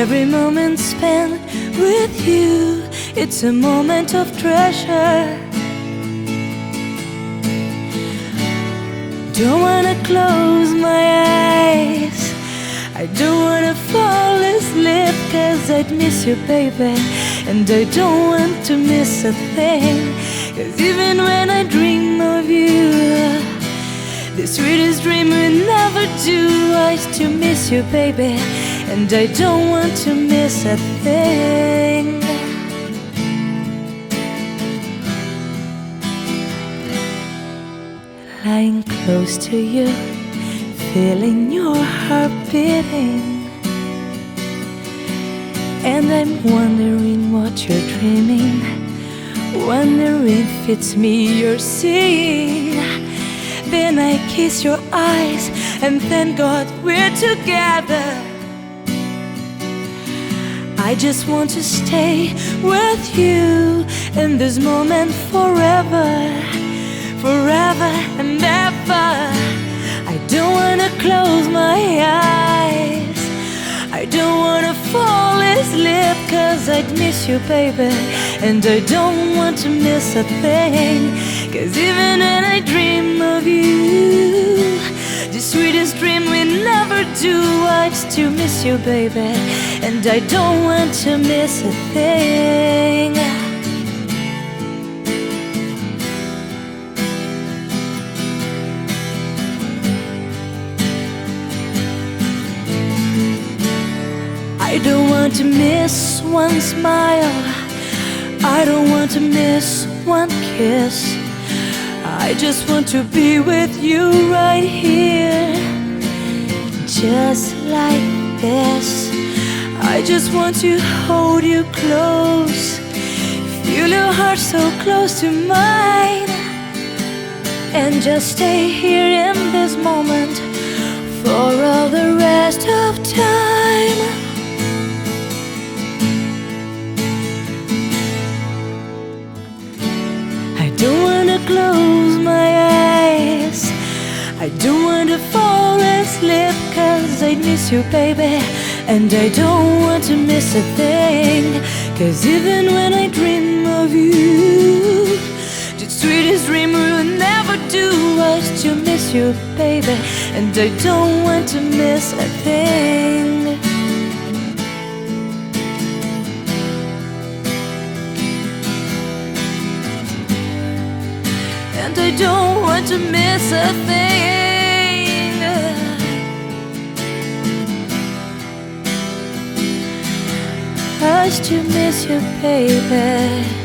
Every moment spent with you, it's a moment of treasure. Don't wanna close my eyes. I don't wanna fall asleep, cause I'd miss you, baby. And I don't want to miss a thing, cause even when I dream of you, the sweetest dream we never do is to miss you, baby. And I don't want to miss a thing. Lying close to you, feeling your heart beating. And I'm wondering what you're dreaming, wondering if it's me you're seeing. Then I kiss your eyes and thank God we're together. I just want to stay with you in this moment forever, forever and ever. I don't wanna close my eyes. I don't wanna fall asleep cause I'd miss you, baby. And I don't want to miss a thing. Cause even when I dream of you, the sweetest dream we never do is to miss you, baby. And I don't want to miss a thing. I don't want to miss one smile. I don't want to miss one kiss. I just want to be with you right here. Just like this. I just want to hold you close. Feel your heart so close to mine. And just stay here in this moment for all the rest of time. I don't I don't wanna fall asleep cause I miss you, baby. And I don't want to miss a thing. Cause even when I dream of you, the sweetest dream will never do was to miss you, baby. And I don't want to miss a thing. And I don't want to miss a thing. I to miss you, baby.